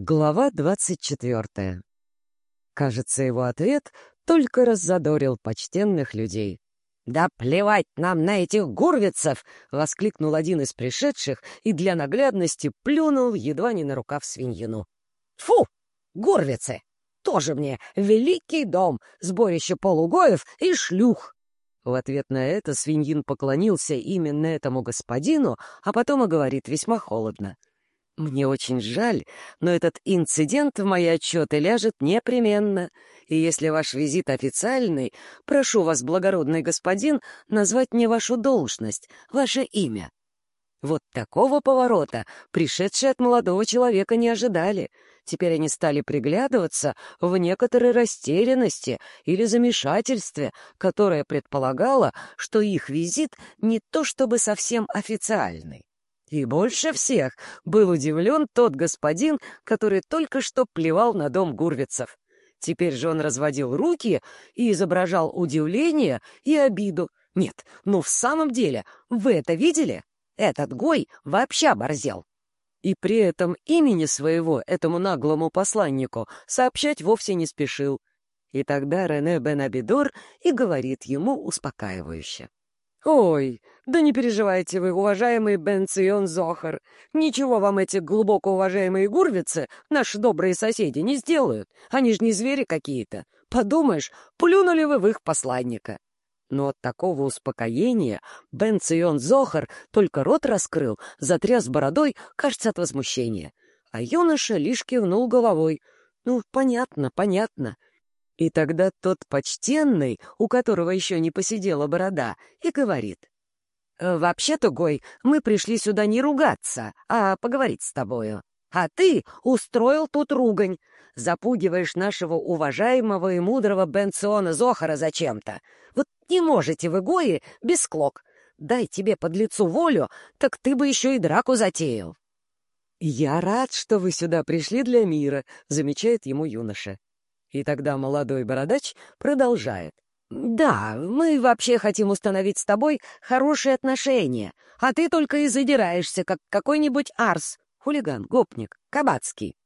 Глава двадцать четвертая. Кажется, его ответ только раззадорил почтенных людей. «Да плевать нам на этих гурвицев!» — воскликнул один из пришедших и для наглядности плюнул едва не на рукав свиньину. «Фу! Гурвицы! Тоже мне великий дом, сборище полугоев и шлюх!» В ответ на это свиньин поклонился именно этому господину, а потом и говорит весьма холодно — мне очень жаль, но этот инцидент в мои отчеты ляжет непременно. И если ваш визит официальный, прошу вас, благородный господин, назвать мне вашу должность, ваше имя. Вот такого поворота пришедшие от молодого человека не ожидали. Теперь они стали приглядываться в некоторой растерянности или замешательстве, которое предполагало, что их визит не то чтобы совсем официальный. И больше всех был удивлен тот господин, который только что плевал на дом гурвицев. Теперь же он разводил руки и изображал удивление и обиду. Нет, ну в самом деле, вы это видели? Этот Гой вообще оборзел. И при этом имени своего этому наглому посланнику сообщать вовсе не спешил. И тогда Рене Бен Абидор и говорит ему успокаивающе. «Ой, да не переживайте вы, уважаемый Бенцион Зохар. Ничего вам эти глубоко уважаемые гурвицы, наши добрые соседи, не сделают. Они же не звери какие-то. Подумаешь, плюнули вы в их посланника». Но от такого успокоения Бенцион Зохар только рот раскрыл, затряс бородой, кажется, от возмущения. А юноша лишь кивнул головой. «Ну, понятно, понятно». И тогда тот почтенный, у которого еще не посидела борода, и говорит. «Э, «Вообще-то, Гой, мы пришли сюда не ругаться, а поговорить с тобою. А ты устроил тут ругань. Запугиваешь нашего уважаемого и мудрого Бенциона Зохара зачем-то. Вот не можете вы, Гои, без клок. Дай тебе под лицу волю, так ты бы еще и драку затеял». «Я рад, что вы сюда пришли для мира», — замечает ему юноша. И тогда молодой бородач продолжает. «Да, мы вообще хотим установить с тобой хорошие отношения, а ты только и задираешься, как какой-нибудь арс, хулиган, гопник, кабацкий».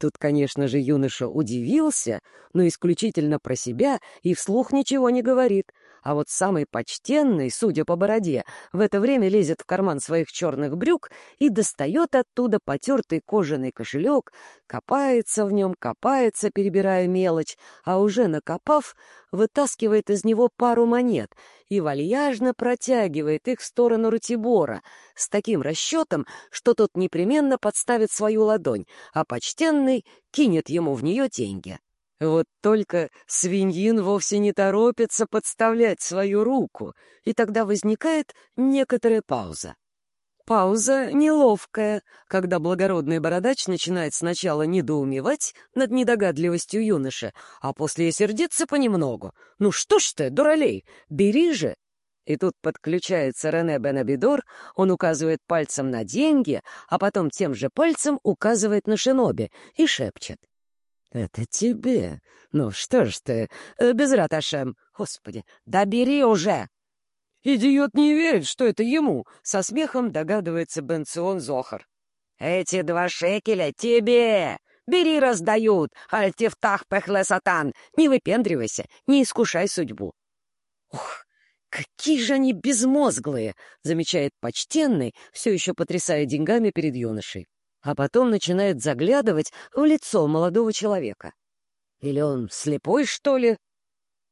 Тут, конечно же, юноша удивился, но исключительно про себя и вслух ничего не говорит, а вот самый почтенный, судя по бороде, в это время лезет в карман своих черных брюк и достает оттуда потертый кожаный кошелек, копается в нем, копается, перебирая мелочь, а уже накопав, вытаскивает из него пару монет и вальяжно протягивает их в сторону Ратибора с таким расчетом, что тот непременно подставит свою ладонь, а почтенный кинет ему в нее деньги. Вот только свиньин вовсе не торопится подставлять свою руку, и тогда возникает некоторая пауза. Пауза неловкая, когда благородный бородач начинает сначала недоумевать над недогадливостью юноши, а после и сердиться понемногу. «Ну что ж ты, дуралей, бери же!» И тут подключается Рене Бенабидор, он указывает пальцем на деньги, а потом тем же пальцем указывает на шиноби и шепчет. «Это тебе. Ну что ж ты, э, без раташем. Господи, да уже!» «Идиот не верит, что это ему!» — со смехом догадывается Бенцион Зохар. «Эти два шекеля тебе! Бери, раздают! Альтифтах пехле сатан! Не выпендривайся, не искушай судьбу!» «Ух, какие же они безмозглые!» — замечает почтенный, все еще потрясая деньгами перед юношей а потом начинает заглядывать в лицо молодого человека. Или он слепой, что ли?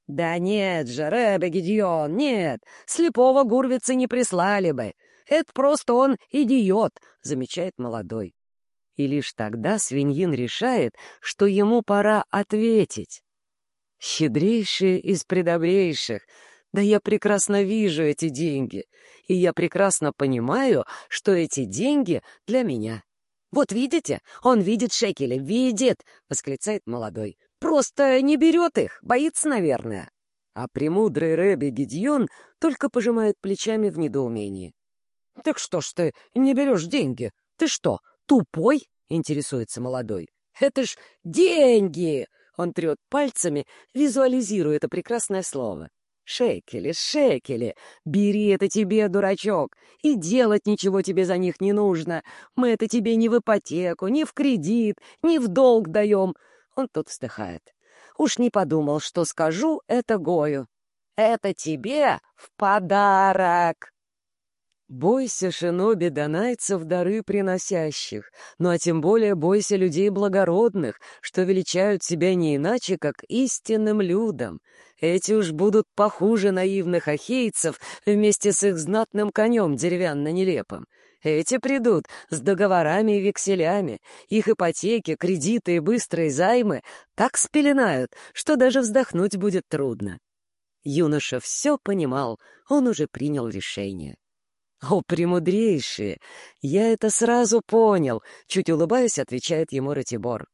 Да нет же, Рэбе Гедеон, нет, слепого гурвицы не прислали бы. Это просто он идиот, замечает молодой. И лишь тогда свиньин решает, что ему пора ответить. Щедрейшие из предобрейших, да я прекрасно вижу эти деньги, и я прекрасно понимаю, что эти деньги для меня. «Вот видите? Он видит шекели, видит!» — восклицает молодой. «Просто не берет их, боится, наверное». А премудрый Рэби Гедьон только пожимает плечами в недоумении. «Так что ж ты не берешь деньги? Ты что, тупой?» — интересуется молодой. «Это ж деньги!» — он трет пальцами, визуализируя это прекрасное слово. Шекели, шекели, бери это тебе, дурачок, и делать ничего тебе за них не нужно. Мы это тебе ни в ипотеку, ни в кредит, ни в долг даем. Он тут вздыхает. Уж не подумал, что скажу это Гою. Это тебе в подарок. Бойся шиноби донайцев дары приносящих, ну а тем более бойся людей благородных, что величают себя не иначе, как истинным людям. Эти уж будут похуже наивных ахейцев вместе с их знатным конем деревянно-нелепым. Эти придут с договорами и векселями, их ипотеки, кредиты и быстрые займы так спеленают, что даже вздохнуть будет трудно. Юноша все понимал, он уже принял решение. «О, премудрейшие! Я это сразу понял!» — чуть улыбаясь, отвечает ему Ратибор.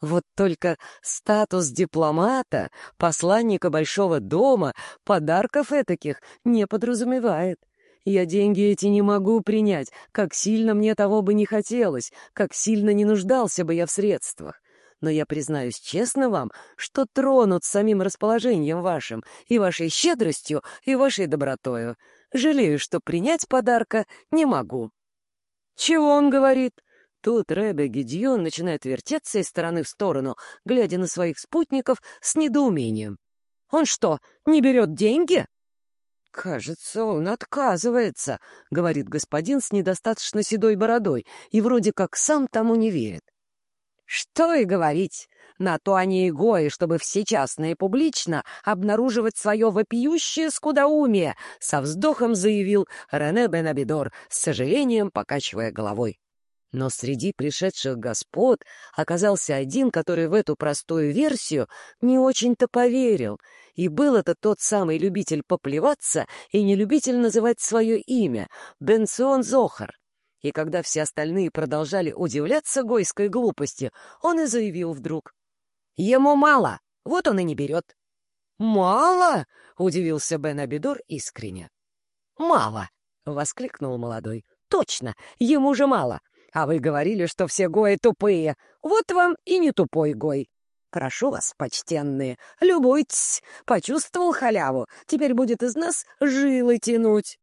«Вот только статус дипломата, посланника Большого дома, подарков этаких не подразумевает. Я деньги эти не могу принять, как сильно мне того бы не хотелось, как сильно не нуждался бы я в средствах. Но я признаюсь честно вам, что тронут самим расположением вашим, и вашей щедростью, и вашей добротою. Жалею, что принять подарка не могу». «Чего он говорит?» Тут Рэбе Гедьон начинает вертеться из стороны в сторону, глядя на своих спутников с недоумением. «Он что, не берет деньги?» «Кажется, он отказывается», — говорит господин с недостаточно седой бородой, и вроде как сам тому не верит. «Что и говорить. На то они и гои, чтобы всечасно и публично обнаруживать свое вопиющее скудоумие, со вздохом заявил Рене Бенабидор, с сожалением покачивая головой. Но среди пришедших господ оказался один, который в эту простую версию не очень-то поверил, и был это тот самый любитель поплеваться и не любитель называть свое имя — Бенцион Зохар. И когда все остальные продолжали удивляться гойской глупости, он и заявил вдруг. Ему мало, вот он и не берет. «Мало?» — удивился Бен Абидор искренне. «Мало!» — воскликнул молодой. «Точно, ему же мало. А вы говорили, что все гои тупые. Вот вам и не тупой гой. Прошу вас, почтенные, любуйтесь. Почувствовал халяву, теперь будет из нас жилы тянуть».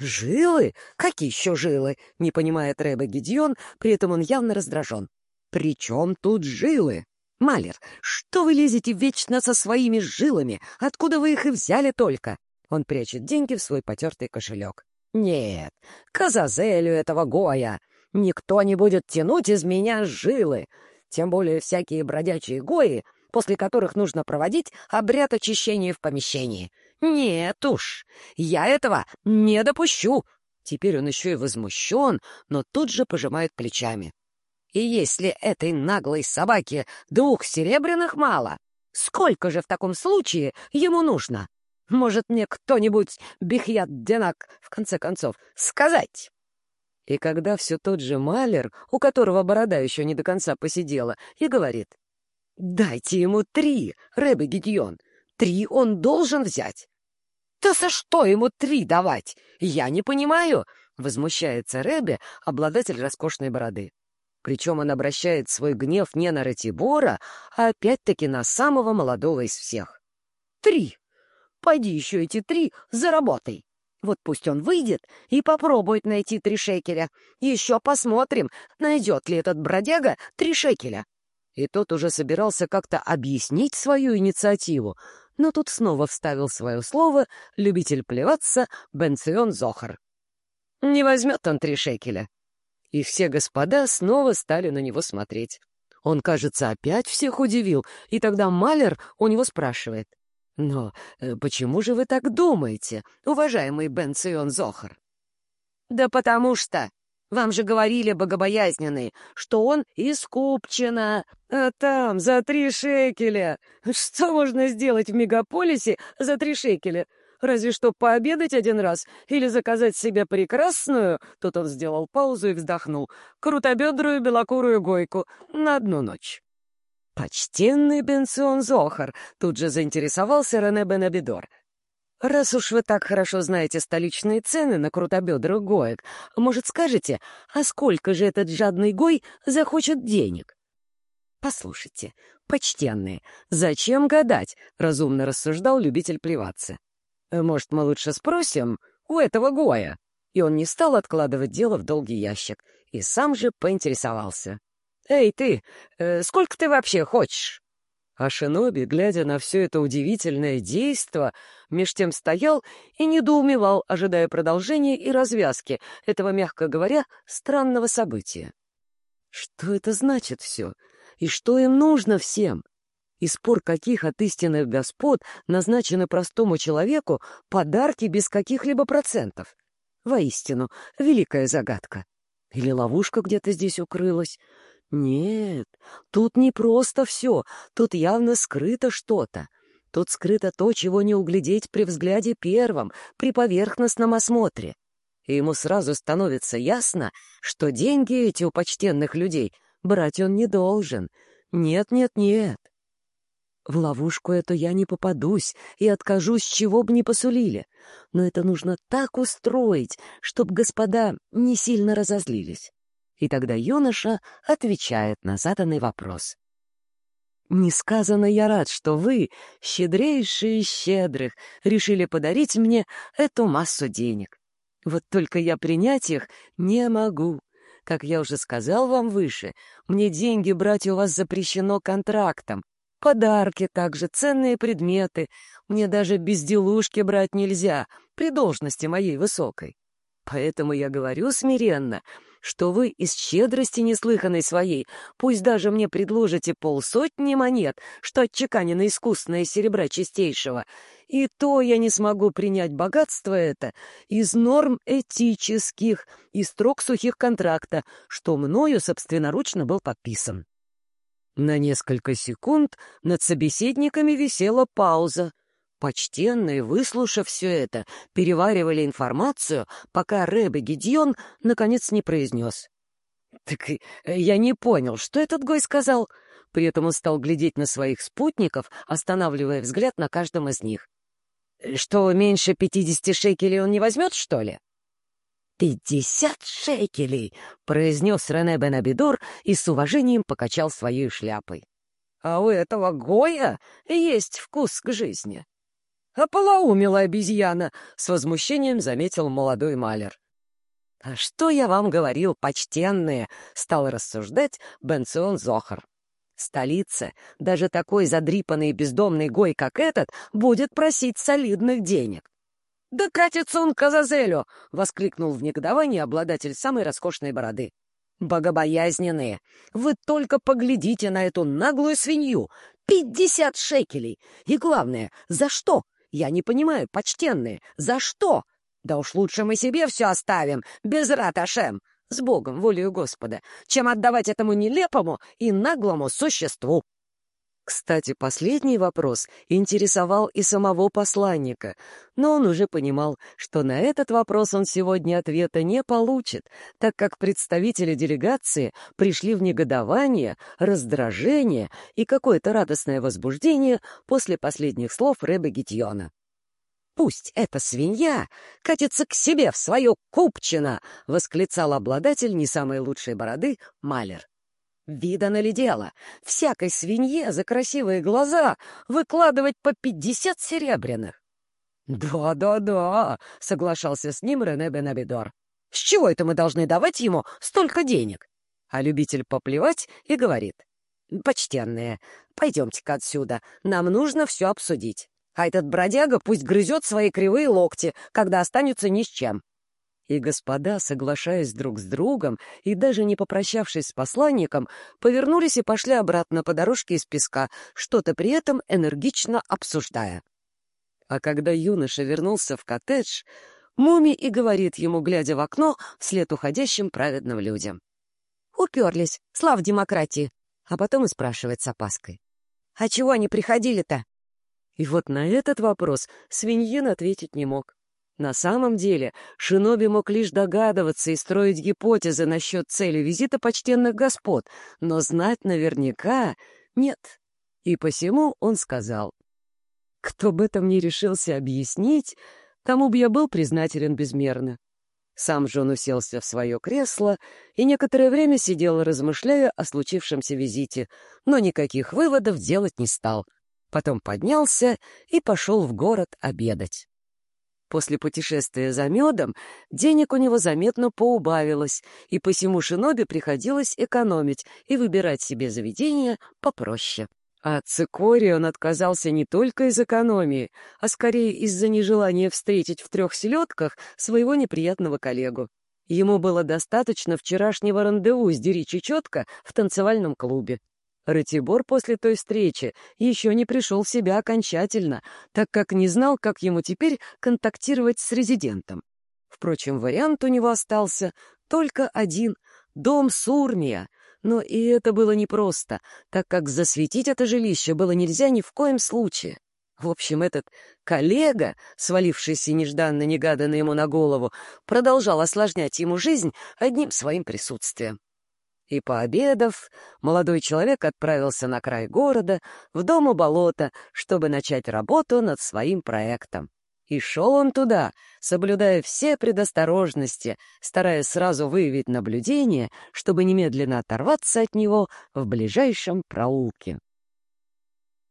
«Жилы? Какие еще жилы?» — не понимает Рэбе Гедьон, при этом он явно раздражен. «При чем тут жилы?» «Малер, что вы лезете вечно со своими жилами? Откуда вы их и взяли только?» Он прячет деньги в свой потертый кошелек. «Нет, к этого Гоя. Никто не будет тянуть из меня жилы. Тем более всякие бродячие Гои, после которых нужно проводить обряд очищения в помещении. Нет уж, я этого не допущу». Теперь он еще и возмущен, но тут же пожимает плечами. И если этой наглой собаке двух серебряных мало, сколько же в таком случае ему нужно? Может, мне кто-нибудь, Бихьят Денак, в конце концов, сказать?» И когда все тот же Малер, у которого борода еще не до конца посидела, и говорит, «Дайте ему три, Рэбе Гидьон, три он должен взять». «Да за что ему три давать? Я не понимаю», — возмущается Рэбе, обладатель роскошной бороды. Причем он обращает свой гнев не на Ратибора, а опять-таки на самого молодого из всех. «Три! Пойди еще эти три заработай!» Вот пусть он выйдет и попробует найти три шекеля. Еще посмотрим, найдет ли этот бродяга три шекеля. И тот уже собирался как-то объяснить свою инициативу, но тут снова вставил свое слово любитель плеваться Бенцион Зохар. Не возьмет он три шекеля. И все господа снова стали на него смотреть. Он, кажется, опять всех удивил, и тогда Малер у него спрашивает. «Но э, почему же вы так думаете, уважаемый Бен Цион Зохар?» «Да потому что вам же говорили, богобоязненные, что он из а там за три шекеля. Что можно сделать в мегаполисе за три шекеля? Разве что пообедать один раз или заказать себе прекрасную, тут он сделал паузу и вздохнул, крутобедрую белокурую гойку на одну ночь. «Почтенный Бенцион Зохар!» — тут же заинтересовался Рене Бенабидор. «Раз уж вы так хорошо знаете столичные цены на крутобедрых гоек, может, скажете, а сколько же этот жадный гой захочет денег?» «Послушайте, почтенные, зачем гадать?» — разумно рассуждал любитель плеваться. Может, мы лучше спросим у этого Гоя?» И он не стал откладывать дело в долгий ящик, и сам же поинтересовался. «Эй, ты, э, сколько ты вообще хочешь?» А Шиноби, глядя на все это удивительное действо, меж тем стоял и недоумевал, ожидая продолжения и развязки этого, мягко говоря, странного события. Что это значит все? И что им нужно всем? И спор каких от истинных господ назначены простому человеку подарки без каких-либо процентов? Воистину, великая загадка. Или ловушка где-то здесь укрылась? Нет, тут не просто все, тут явно скрыто что-то. Тут скрыто то, чего не углядеть при взгляде первом, при поверхностном осмотре. И ему сразу становится ясно, что деньги эти у почтенных людей брать он не должен. Нет, нет, нет. В ловушку эту я не попадусь и откажусь, чего бы ни посулили. Но это нужно так устроить, чтобы господа не сильно разозлились. И тогда юноша отвечает на заданный вопрос. «Несказанно я рад, что вы, щедрейшие щедрых, решили подарить мне эту массу денег. Вот только я принять их не могу. Как я уже сказал вам выше, мне деньги брать у вас запрещено контрактом. Подарки также, ценные предметы. Мне даже безделушки брать нельзя, при должности моей высокой. Поэтому я говорю смиренно — что вы из щедрости неслыханной своей, пусть даже мне предложите полсотни монет, что отчеканено искусственное серебра чистейшего, и то я не смогу принять богатство это из норм этических и строк сухих контракта, что мною собственноручно был подписан. На несколько секунд над собеседниками висела пауза, Почтенные, выслушав все это, переваривали информацию, пока Рэбе Гедьон наконец не произнес. «Так э, я не понял, что этот Гой сказал?» При этом он стал глядеть на своих спутников, останавливая взгляд на каждом из них. «Что, меньше пятидесяти шекелей он не возьмет, что ли?» «Пятьдесят шекелей!» — произнес Рене Бенабидор и с уважением покачал своей шляпой. «А у этого Гоя есть вкус к жизни. «Ополоумила обезьяна!» — с возмущением заметил молодой малер. «А что я вам говорил, почтенные?» — стал рассуждать Бенцион Зохар. «Столица, даже такой задрипанный бездомный гой, как этот, будет просить солидных денег». «Да катится он к Азазелю!» — воскликнул в негодовании обладатель самой роскошной бороды. «Богобоязненные! Вы только поглядите на эту наглую свинью! Пятьдесят шекелей! И главное, за что? Я не понимаю, почтенные, за что? Да уж лучше мы себе все оставим, без раташем, с Богом, волею Господа, чем отдавать этому нелепому и наглому существу. Кстати, последний вопрос интересовал и самого посланника, но он уже понимал, что на этот вопрос он сегодня ответа не получит, так как представители делегации пришли в негодование, раздражение и какое-то радостное возбуждение после последних слов Рэбе Гитьона. «Пусть эта свинья катится к себе в свое купчино!» — восклицал обладатель не самой лучшей бороды Малер. Видано ли дело? Всякой свинье за красивые глаза выкладывать по пятьдесят серебряных. «Да-да-да», — соглашался с ним Рене Бенабидор. «С чего это мы должны давать ему столько денег?» А любитель поплевать и говорит. «Почтенные, пойдемте-ка отсюда, нам нужно все обсудить. А этот бродяга пусть грызет свои кривые локти, когда останется ни с чем. И господа, соглашаясь друг с другом и даже не попрощавшись с посланником, повернулись и пошли обратно по дорожке из песка, что-то при этом энергично обсуждая. А когда юноша вернулся в коттедж, Муми и говорит ему, глядя в окно, вслед уходящим праведным людям. «Уперлись, слав демократии!» А потом и спрашивает с опаской. «А чего они приходили-то?» И вот на этот вопрос свиньин ответить не мог. На самом деле, Шиноби мог лишь догадываться и строить гипотезы насчет цели визита почтенных господ, но знать наверняка нет. И посему он сказал, «Кто бы это мне решился объяснить, тому бы я был признателен безмерно». Сам же он уселся в свое кресло и некоторое время сидел, размышляя о случившемся визите, но никаких выводов делать не стал. Потом поднялся и пошел в город обедать. После путешествия за медом денег у него заметно поубавилось, и посему Шиноби приходилось экономить и выбирать себе заведение попроще. А от цикории он отказался не только из экономии, а скорее из-за нежелания встретить в трех селедках своего неприятного коллегу. Ему было достаточно вчерашнего рандеву с Дери Чечетко в танцевальном клубе. Ратибор после той встречи еще не пришел в себя окончательно, так как не знал, как ему теперь контактировать с резидентом. Впрочем, вариант у него остался только один — дом Сурмия. Но и это было непросто, так как засветить это жилище было нельзя ни в коем случае. В общем, этот коллега, свалившийся нежданно-негаданно ему на голову, продолжал осложнять ему жизнь одним своим присутствием. И, пообедав, молодой человек отправился на край города, в дом у болота, чтобы начать работу над своим проектом. И шел он туда, соблюдая все предосторожности, стараясь сразу выявить наблюдение, чтобы немедленно оторваться от него в ближайшем проулке.